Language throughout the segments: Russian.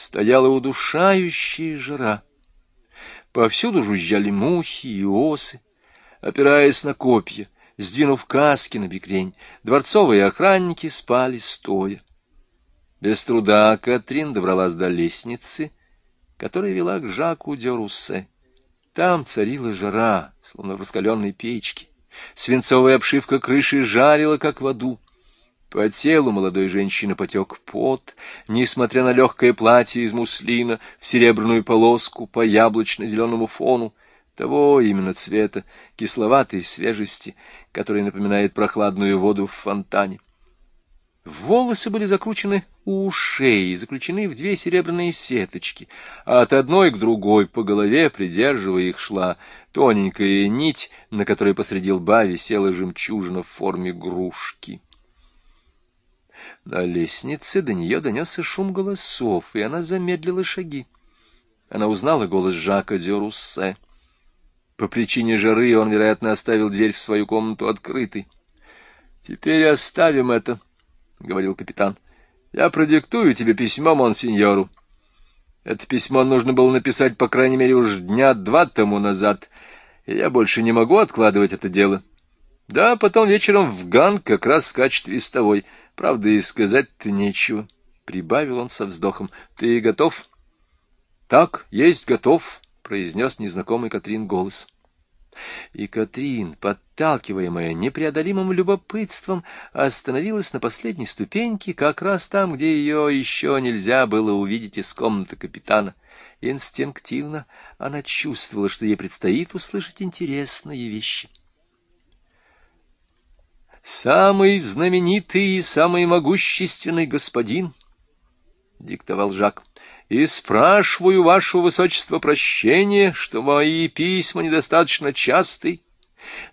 стояла удушающая жара. Повсюду жужжали мухи и осы, опираясь на копья, сдвинув каски на бекрень, дворцовые охранники спали стоя. Без труда Катрин добралась до лестницы, которая вела к Жаку де Руссе. Там царила жара, словно в раскаленной печке. Свинцовая обшивка крыши жарила, как в аду. По телу молодой женщины потек пот, несмотря на легкое платье из муслина, в серебряную полоску по яблочно-зеленому фону, того именно цвета, кисловатой свежести, который напоминает прохладную воду в фонтане. Волосы были закручены у ушей заключены в две серебряные сеточки, а от одной к другой по голове, придерживая их, шла тоненькая нить, на которой посреди лба висела жемчужина в форме грушки. На лестнице до нее донесся шум голосов, и она замедлила шаги. Она узнала голос Жака Дюруссе. По причине жары он, вероятно, оставил дверь в свою комнату открытой. — Теперь оставим это, — говорил капитан. — Я продиктую тебе письмо монсеньору. Это письмо нужно было написать, по крайней мере, уж дня два тому назад, и я больше не могу откладывать это дело. Да, потом вечером в Ган как раз скачет вестовой — Правда, и сказать-то нечего, — прибавил он со вздохом. — Ты готов? — Так, есть готов, — произнес незнакомый Катрин голос. И Катрин, подталкиваемая непреодолимым любопытством, остановилась на последней ступеньке, как раз там, где ее еще нельзя было увидеть из комнаты капитана. Инстинктивно она чувствовала, что ей предстоит услышать интересные вещи. — самый знаменитый и самый могущественный господин, — диктовал Жак, — и спрашиваю вашего высочества прощения, что мои письма недостаточно часты,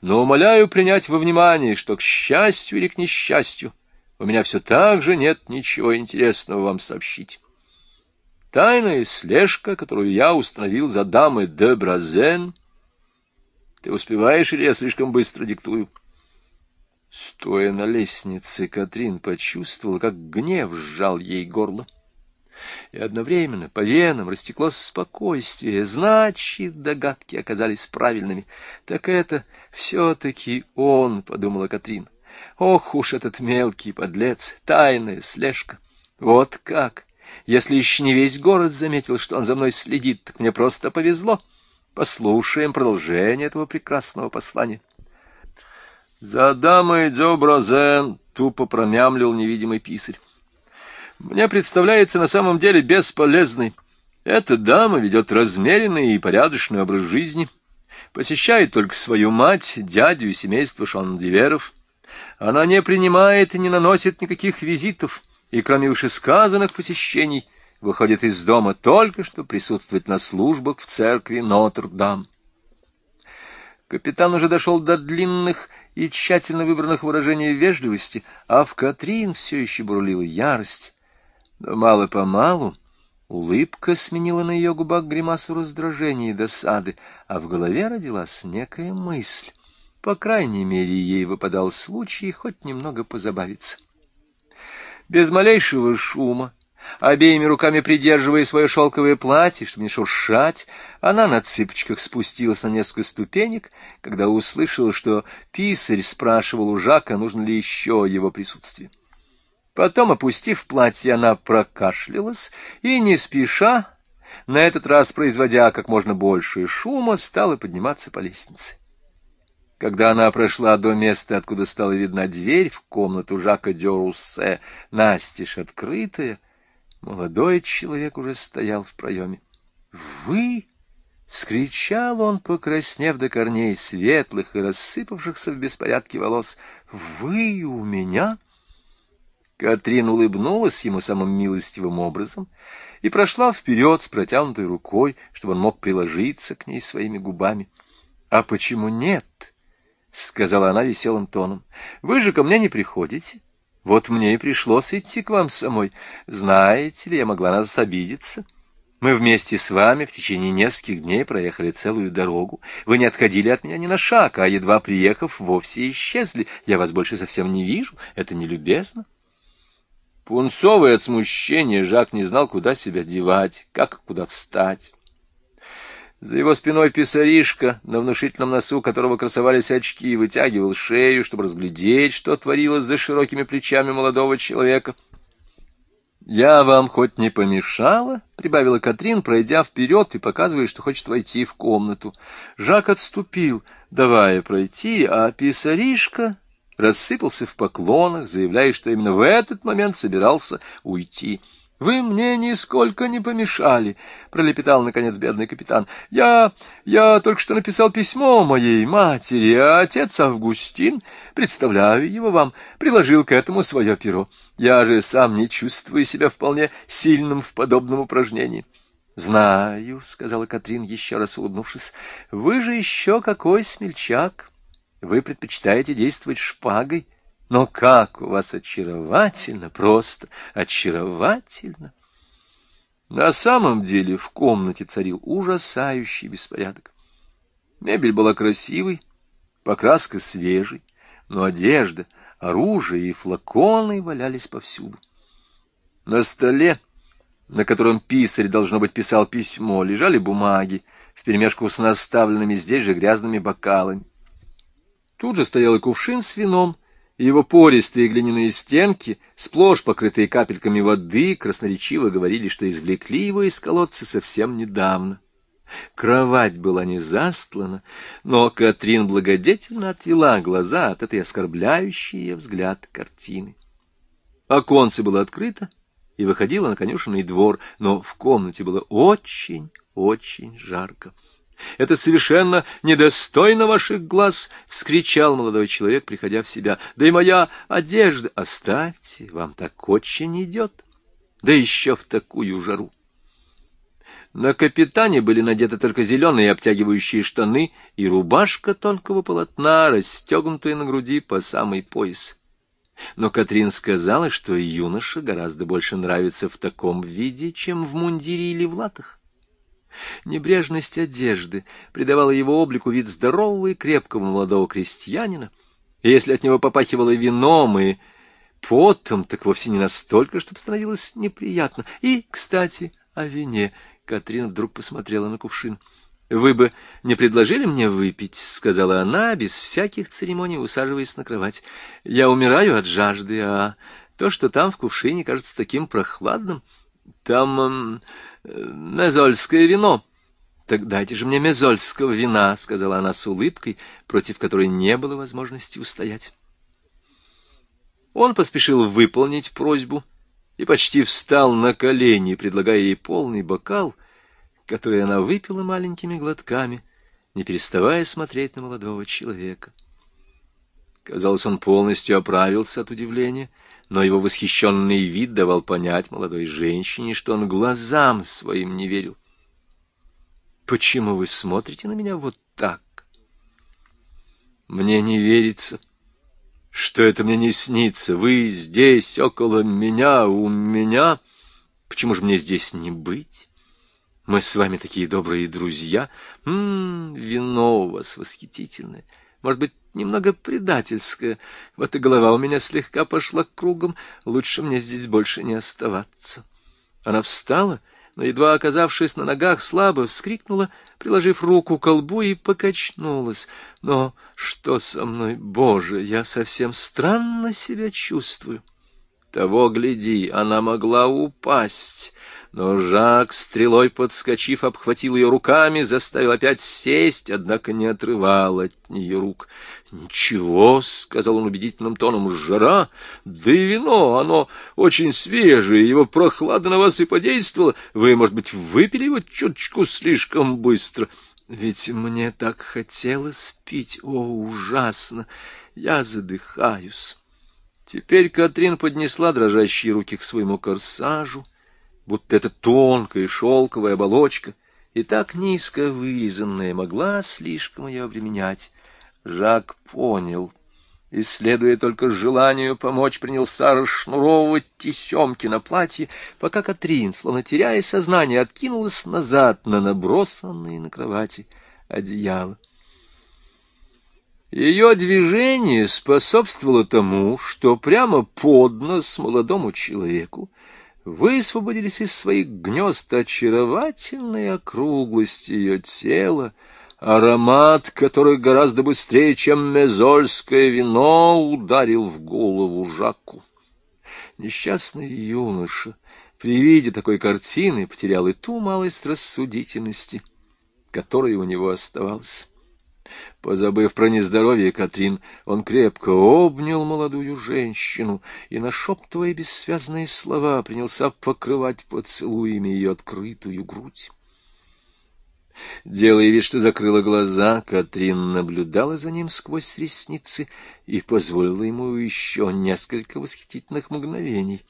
но умоляю принять во внимание, что, к счастью или к несчастью, у меня все так же нет ничего интересного вам сообщить. Тайная слежка, которую я установил за дамой де Бразен... Ты успеваешь или я слишком быстро диктую? — Стоя на лестнице, Катрин почувствовала, как гнев сжал ей горло. И одновременно по венам растеклось спокойствие. Значит, догадки оказались правильными. Так это все-таки он, — подумала Катрин. Ох уж этот мелкий подлец, тайная слежка. Вот как! Если еще не весь город заметил, что он за мной следит, так мне просто повезло. Послушаем продолжение этого прекрасного послания. «За дамой Дёбразен!» — тупо промямлил невидимый писарь. «Мне представляется на самом деле бесполезной. Эта дама ведет размеренный и порядочный образ жизни, посещает только свою мать, дядю и семейство Шондиверов. Она не принимает и не наносит никаких визитов, и кроме вышесказанных посещений выходит из дома только что присутствовать на службах в церкви Нотр-Дам». Капитан уже дошел до длинных и тщательно выбранных выражений вежливости, а в Катрин все еще бурлила ярость. Но мало-помалу улыбка сменила на ее губах гримасу раздражения и досады, а в голове родилась некая мысль. По крайней мере, ей выпадал случай хоть немного позабавиться. Без малейшего шума, Обеими руками придерживая свое шелковое платье, чтобы не шуршать, она на цыпочках спустилась на несколько ступенек, когда услышала, что писарь спрашивал у Жака, нужно ли еще его присутствие. Потом, опустив платье, она прокашлялась и, не спеша, на этот раз производя как можно больше шума, стала подниматься по лестнице. Когда она прошла до места, откуда стала видна дверь в комнату Жака Дёруссе, настежь открытая, Молодой человек уже стоял в проеме. «Вы!» — вскричал он, покраснев до корней светлых и рассыпавшихся в беспорядке волос. «Вы у меня?» Катрин улыбнулась ему самым милостивым образом и прошла вперед с протянутой рукой, чтобы он мог приложиться к ней своими губами. «А почему нет?» — сказала она веселым тоном. «Вы же ко мне не приходите. Вот мне и пришлось идти к вам самой. Знаете ли, я могла нас обидеться. Мы вместе с вами в течение нескольких дней проехали целую дорогу. Вы не отходили от меня ни на шаг, а, едва приехав, вовсе исчезли. Я вас больше совсем не вижу. Это нелюбезно. Пунцовый от смущения, Жак не знал, куда себя девать, как куда встать. За его спиной писаришка, на внушительном носу которого красовались очки, вытягивал шею, чтобы разглядеть, что творилось за широкими плечами молодого человека. «Я вам хоть не помешала?» — прибавила Катрин, пройдя вперед и показывая, что хочет войти в комнату. Жак отступил, давая пройти, а писаришка рассыпался в поклонах, заявляя, что именно в этот момент собирался уйти. «Вы мне нисколько не помешали», — пролепетал, наконец, бедный капитан. «Я... я только что написал письмо моей матери, а отец Августин, представляю его вам, приложил к этому свое перо. Я же сам не чувствую себя вполне сильным в подобном упражнении». «Знаю», — сказала Катрин, еще раз улыбнувшись, — «вы же еще какой смельчак. Вы предпочитаете действовать шпагой». Но как у вас очаровательно, просто очаровательно! На самом деле в комнате царил ужасающий беспорядок. Мебель была красивой, покраска свежей, но одежда, оружие и флаконы валялись повсюду. На столе, на котором писарь, должно быть, писал письмо, лежали бумаги, вперемешку с наставленными здесь же грязными бокалами. Тут же стоял и кувшин с вином, его пористые глиняные стенки, сплошь покрытые капельками воды, красноречиво говорили, что извлекли его из колодца совсем недавно. Кровать была не застлана, но Катрин благодетельно отвела глаза от этой оскорбляющей ее взгляд картины. Оконце было открыто и выходило на конюшенный двор, но в комнате было очень-очень жарко. — Это совершенно недостойно ваших глаз! — вскричал молодой человек, приходя в себя. — Да и моя одежда! Оставьте, вам так очень идет! Да еще в такую жару! На капитане были надеты только зеленые обтягивающие штаны и рубашка тонкого полотна, расстегнутая на груди по самый пояс. Но Катрин сказала, что юноша гораздо больше нравится в таком виде, чем в мундире или в латах. Небрежность одежды придавала его облику вид здорового и крепкого молодого крестьянина, и если от него попахивало вином и потом, так вовсе не настолько, чтобы становилось неприятно. И, кстати, о вине. Катрина вдруг посмотрела на кувшин. — Вы бы не предложили мне выпить? — сказала она, без всяких церемоний усаживаясь на кровать. — Я умираю от жажды, а то, что там в кувшине, кажется таким прохладным. Там... «Мезольское вино». «Так дайте же мне мезольского вина», — сказала она с улыбкой, против которой не было возможности устоять. Он поспешил выполнить просьбу и почти встал на колени, предлагая ей полный бокал, который она выпила маленькими глотками, не переставая смотреть на молодого человека. Казалось, он полностью оправился от удивления — но его восхищенный вид давал понять молодой женщине, что он глазам своим не верил. «Почему вы смотрите на меня вот так?» «Мне не верится, что это мне не снится. Вы здесь, около меня, у меня. Почему же мне здесь не быть?» Мы с вами такие добрые друзья. М -м, вино у вас восхитительное. Может быть, немного предательская. Вот и голова у меня слегка пошла кругом. Лучше мне здесь больше не оставаться. Она встала, но, едва оказавшись на ногах, слабо вскрикнула, приложив руку к колбу и покачнулась. Но что со мной, Боже, я совсем странно себя чувствую. Того, гляди, она могла упасть. Но Жак, стрелой подскочив, обхватил ее руками, заставил опять сесть, однако не отрывал от нее рук. — Ничего, — сказал он убедительным тоном, — жара, да и вино, оно очень свежее, его прохлада на вас и подействовала. Вы, может быть, выпили его чуточку слишком быстро. Ведь мне так хотелось пить, о, ужасно, я задыхаюсь. Теперь Катрин поднесла дрожащие руки к своему корсажу, — будто эта тонкая шелковая оболочка и так низко вырезанная могла слишком ее обременять. Жак понял. Исследуя только желанию помочь, принялся расшнуровывать тесемки на платье, пока Катрин, словно теряя сознание, откинулась назад на набросанные на кровати одеяло. Ее движение способствовало тому, что прямо под нос молодому человеку высвободились из своих гнезд очаровательные округлости ее тела, аромат, который гораздо быстрее, чем мезольское вино, ударил в голову Жаку. Несчастный юноша при виде такой картины потерял и ту малость рассудительности, которая у него оставалась. Позабыв про нездоровье Катрин, он крепко обнял молодую женщину и, нашептывая бессвязные слова, принялся покрывать поцелуями ее открытую грудь. Делая вид, что закрыла глаза, Катрин наблюдала за ним сквозь ресницы и позволила ему еще несколько восхитительных мгновений.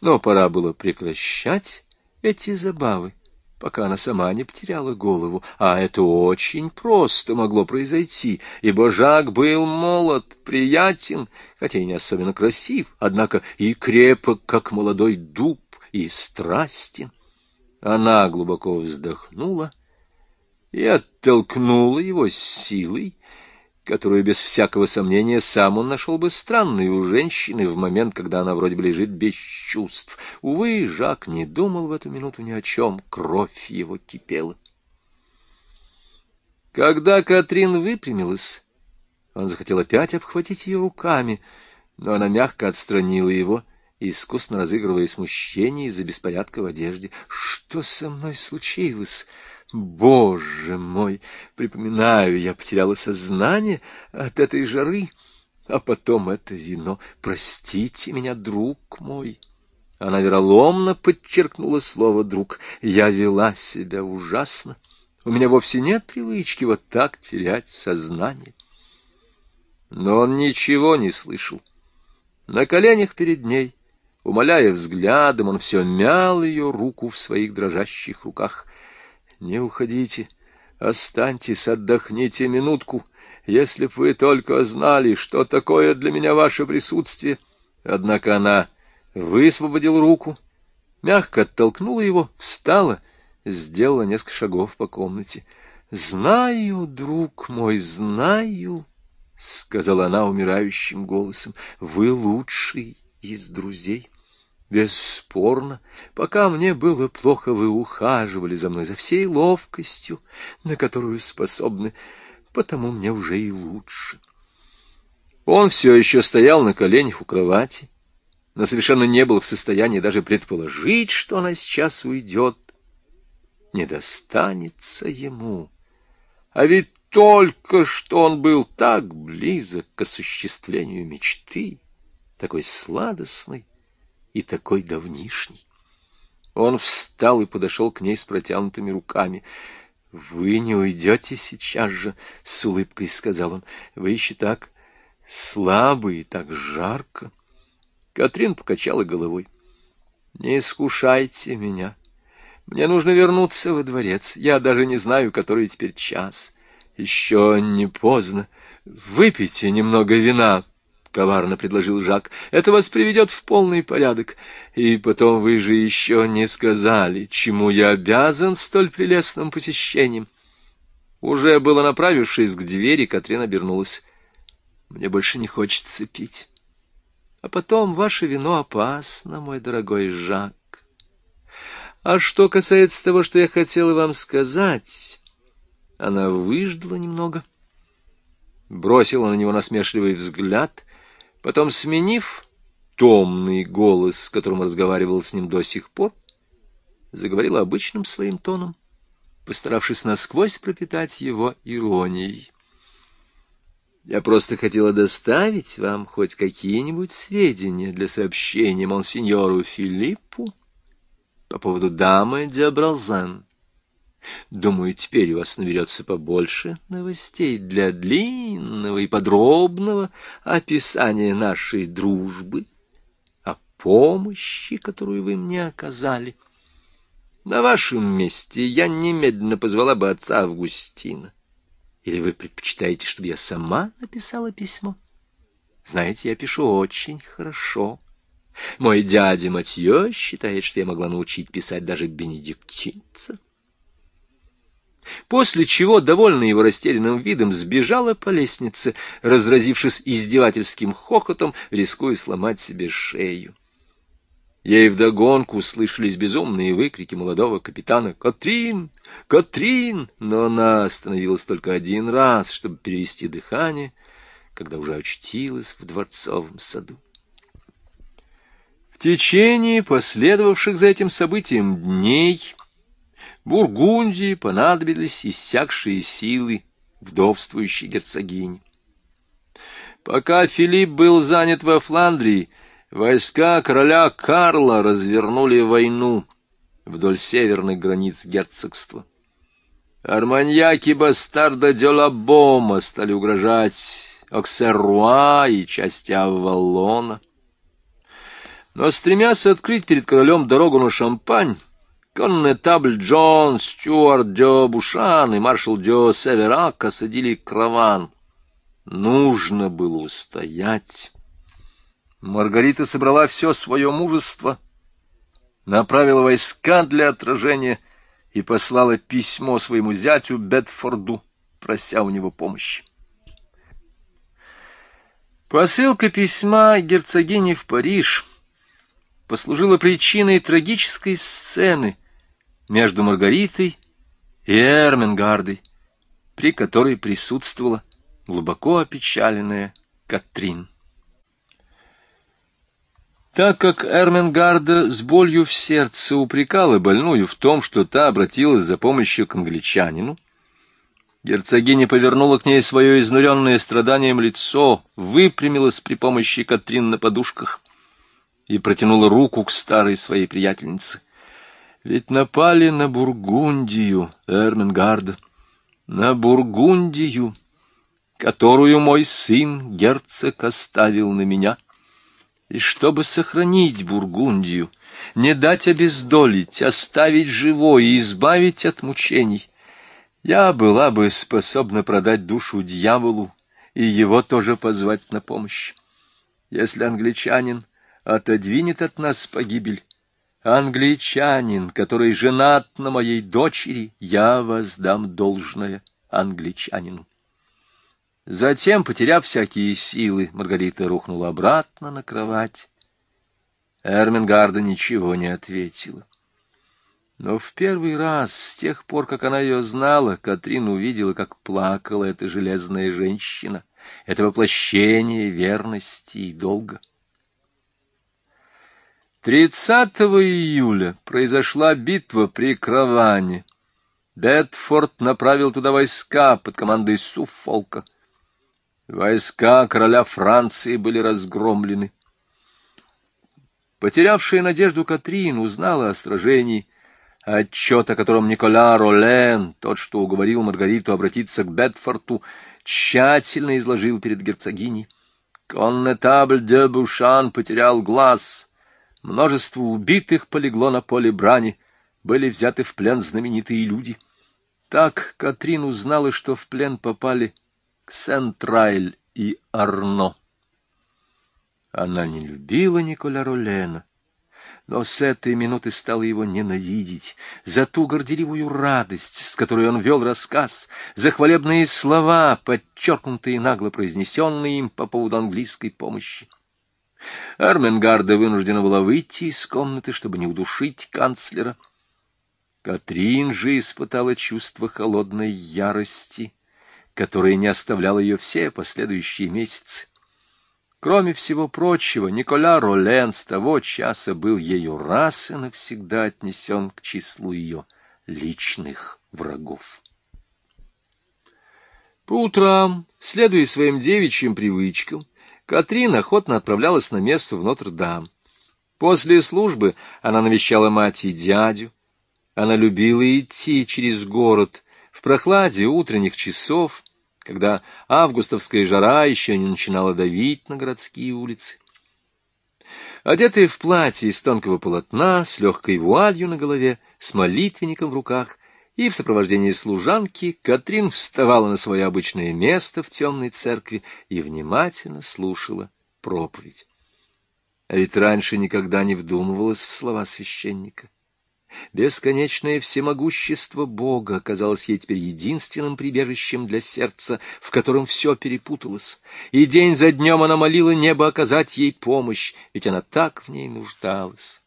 Но пора было прекращать эти забавы пока она сама не потеряла голову, а это очень просто могло произойти, ибо Жак был молод, приятен, хотя и не особенно красив, однако и крепок, как молодой дуб, и страстен. Она глубоко вздохнула и оттолкнула его с силой, которую без всякого сомнения сам он нашел бы странной у женщины в момент, когда она вроде бы лежит без чувств. Увы, Жак не думал в эту минуту ни о чем, кровь его кипела. Когда Катрин выпрямилась, он захотел опять обхватить ее руками, но она мягко отстранила его, искусно разыгрывая смущение из-за беспорядка в одежде. «Что со мной случилось?» Боже мой! Припоминаю, я потеряла сознание от этой жары, а потом это вино. Простите меня, друг мой. Она вероломно подчеркнула слово «друг». Я вела себя ужасно. У меня вовсе нет привычки вот так терять сознание. Но он ничего не слышал. На коленях перед ней, умоляя взглядом, он все мял ее руку в своих дрожащих руках. Не уходите, останьтесь, отдохните минутку, если б вы только знали, что такое для меня ваше присутствие. Однако она высвободила руку, мягко оттолкнула его, встала, сделала несколько шагов по комнате. «Знаю, друг мой, знаю», — сказала она умирающим голосом, — «вы лучший из друзей». Бесспорно, пока мне было плохо, вы ухаживали за мной за всей ловкостью, на которую способны, потому мне уже и лучше. Он все еще стоял на коленях у кровати, но совершенно не был в состоянии даже предположить, что она сейчас уйдет. Не достанется ему. А ведь только что он был так близок к осуществлению мечты, такой сладостной, и такой давнишний. Он встал и подошел к ней с протянутыми руками. — Вы не уйдете сейчас же, — с улыбкой сказал он. — Вы еще так слабы и так жарко. Катрин покачала головой. — Не искушайте меня. Мне нужно вернуться во дворец. Я даже не знаю, который теперь час. Еще не поздно. Выпейте немного вина, — коварно предложил Жак. — Это вас приведет в полный порядок. И потом вы же еще не сказали, чему я обязан столь прелестным посещением. Уже было направившись к двери, Катрин обернулась. — Мне больше не хочется пить. А потом ваше вино опасно, мой дорогой Жак. А что касается того, что я хотела вам сказать... Она выждала немного, бросила на него насмешливый взгляд Потом, сменив томный голос, с которым разговаривал с ним до сих пор, заговорила обычным своим тоном, постаравшись насквозь пропитать его иронией. Я просто хотела доставить вам хоть какие-нибудь сведения для сообщения монсеньору Филиппу по поводу дамы Диабразан. Думаю, теперь у вас наберется побольше новостей для длинного и подробного описания нашей дружбы, о помощи, которую вы мне оказали. На вашем месте я немедленно позвала бы отца Августина. Или вы предпочитаете, чтобы я сама написала письмо? Знаете, я пишу очень хорошо. Мой дядя Матье считает, что я могла научить писать даже бенедиктинца. После чего, довольная его растерянным видом, сбежала по лестнице, разразившись издевательским хохотом, рискуя сломать себе шею. Ей вдогонку слышались безумные выкрики молодого капитана «Катрин! Катрин!» Но она остановилась только один раз, чтобы перевести дыхание, когда уже очутилась в дворцовом саду. В течение последовавших за этим событием дней Бургундии понадобились иссякшие силы вдовствующей герцогини. Пока Филипп был занят во Фландрии, войска короля Карла развернули войну вдоль северных границ герцогства. Арманьяки бастарда Дёлабома стали угрожать Оксеруа и части Авалона. Но стремясь открыть перед королем дорогу на Шампань, Коннетабль Джон, Стюарт Дё Бушан и маршал Дё Северак осадили караван. Нужно было устоять. Маргарита собрала все свое мужество, направила войска для отражения и послала письмо своему зятю Бетфорду, прося у него помощи. Посылка письма герцогини в Париж послужила причиной трагической сцены — между Маргаритой и Эрменгардой, при которой присутствовала глубоко опечаленная Катрин. Так как Эрменгарда с болью в сердце упрекала больную в том, что та обратилась за помощью к англичанину, герцогиня повернула к ней свое изнуренное страданием лицо, выпрямилась при помощи Катрин на подушках и протянула руку к старой своей приятельнице — ведь напали на Бургундию, Эрменгарда, на Бургундию, которую мой сын, герцог, оставил на меня. И чтобы сохранить Бургундию, не дать обездолить, оставить живой и избавить от мучений, я была бы способна продать душу дьяволу и его тоже позвать на помощь. Если англичанин отодвинет от нас погибель, Англичанин, который женат на моей дочери, я воздам должное англичанину. Затем, потеряв всякие силы, Маргарита рухнула обратно на кровать. Эрмингарда ничего не ответила. Но в первый раз, с тех пор, как она ее знала, Катрин увидела, как плакала эта железная женщина, это воплощение верности и долга. 30 июля произошла битва при Краване. Бетфорд направил туда войска под командой Суффолка. Войска короля Франции были разгромлены. Потерявшая надежду Катрин узнала о сражении, отчет о котором Николя Ролен, тот, что уговорил Маргариту обратиться к Бетфорту, тщательно изложил перед герцогиней. Коннетабль де Бушан потерял глаз — Множество убитых полегло на поле брани, были взяты в плен знаменитые люди. Так Катрин узнала, что в плен попали Сентрайль и Арно. Она не любила Николя Ролена, но с этой минуты стала его ненавидеть за ту горделивую радость, с которой он вел рассказ, за хвалебные слова, подчеркнутые нагло произнесенные им по поводу английской помощи. Арменгарда вынуждена была выйти из комнаты, чтобы не удушить канцлера. Катрин же испытала чувство холодной ярости, которое не оставляло ее все последующие месяцы. Кроме всего прочего, Николя Ролен с того часа был ею раз и навсегда отнесен к числу ее личных врагов. По утрам, следуя своим девичьим привычкам, Катрин охотно отправлялась на место в Нотр-Дам. После службы она навещала мать и дядю. Она любила идти через город в прохладе утренних часов, когда августовская жара еще не начинала давить на городские улицы. Одетая в платье из тонкого полотна, с легкой вуалью на голове, с молитвенником в руках, и в сопровождении служанки Катрин вставала на свое обычное место в темной церкви и внимательно слушала проповедь. А ведь раньше никогда не вдумывалась в слова священника. Бесконечное всемогущество Бога оказалось ей теперь единственным прибежищем для сердца, в котором все перепуталось, и день за днем она молила небо оказать ей помощь, ведь она так в ней нуждалась.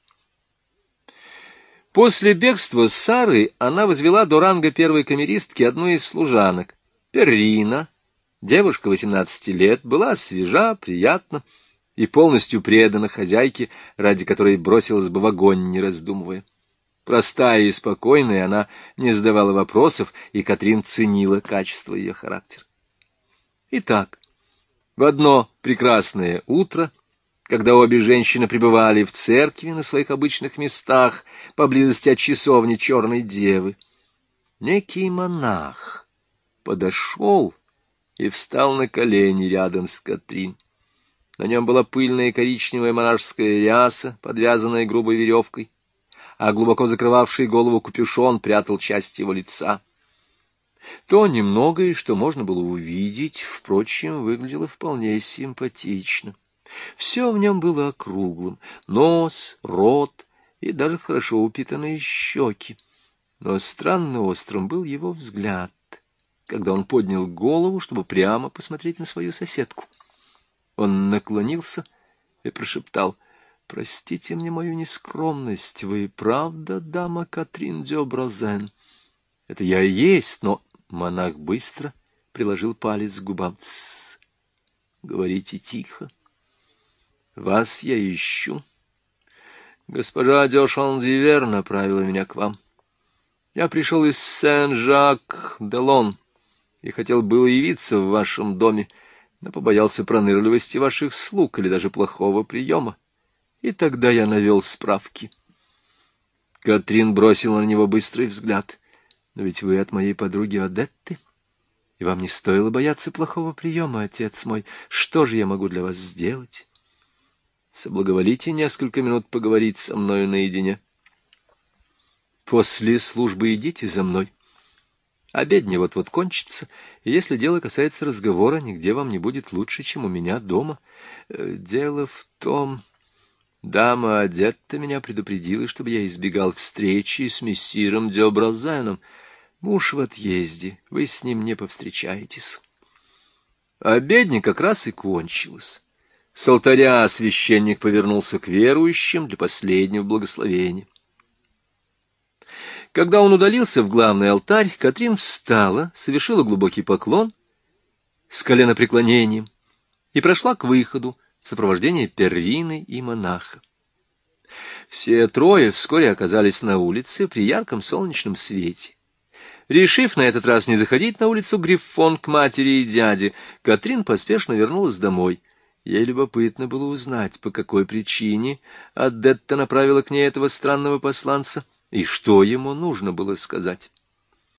После бегства Сары она возвела до ранга первой камеристки одну из служанок, Перрина, девушка 18 лет, была свежа, приятна и полностью предана хозяйке, ради которой бросилась бы в огонь, не раздумывая. Простая и спокойная, она не задавала вопросов, и Катрин ценила качество ее характера. Итак, в одно прекрасное утро, когда обе женщины пребывали в церкви на своих обычных местах, поблизости от часовни Черной Девы, некий монах подошел и встал на колени рядом с Катрин. На нем была пыльная коричневая монашеская ряса, подвязанная грубой веревкой а глубоко закрывавший голову капюшон прятал часть его лица. То немногое, что можно было увидеть, впрочем, выглядело вполне симпатично. Все в нем было округлым — нос, рот и даже хорошо упитанные щеки. Но странно острым был его взгляд, когда он поднял голову, чтобы прямо посмотреть на свою соседку. Он наклонился и прошептал — Простите мне мою нескромность, вы правда дама Катрин Дёброзен? Это я и есть, но монах быстро приложил палец к губам. Говорите тихо. Вас я ищу. Госпожа Дёшан-Дивер направила меня к вам. Я пришел из Сен-Жак-де-Лон и хотел было явиться в вашем доме, но побоялся пронырливости ваших слуг или даже плохого приема и тогда я навел справки. Катрин бросила на него быстрый взгляд. «Но ведь вы от моей подруги Адетты, и вам не стоило бояться плохого приема, отец мой. Что же я могу для вас сделать? Соблаговолите несколько минут поговорить со мною наедине. После службы идите за мной. Обедня вот-вот кончится, и если дело касается разговора, нигде вам не будет лучше, чем у меня дома. Э, дело в том... Дама одетта меня предупредила, чтобы я избегал встречи с мессиром Деобразеном. Муж в отъезде, вы с ним не повстречаетесь. Обедня как раз и кончилась. С алтаря священник повернулся к верующим для последнего благословения. Когда он удалился в главный алтарь, Катрин встала, совершила глубокий поклон с коленопреклонением и прошла к выходу, в сопровождении Перрины и монаха. Все трое вскоре оказались на улице при ярком солнечном свете. Решив на этот раз не заходить на улицу Гриффон к матери и дяде, Катрин поспешно вернулась домой. Ей любопытно было узнать, по какой причине Адетта направила к ней этого странного посланца, и что ему нужно было сказать.